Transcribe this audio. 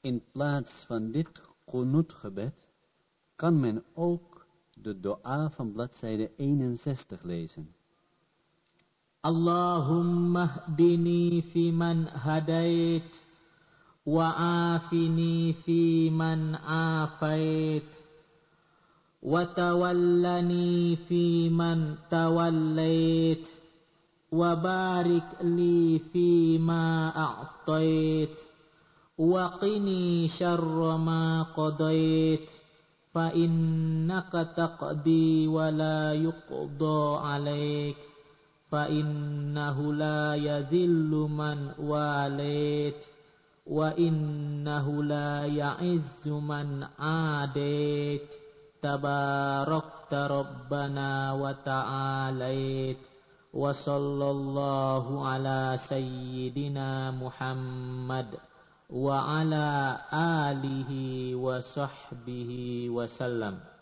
In plaats van dit gebed kan men ook de dua van bladzijde 61 lezen. Allahumma hdini fi man hadait wa afini fi man afait wa tawallani fi man tawallait wa barik وقني شر ما قضيت فإنك تقضي ولا يقضى عليك فإنه لا يذل من واليت وإنه لا يعز من عاديت. تباركت ربنا وتعاليت وصلى الله على سيدنا محمد. وعلى آله وصحبه وسلم.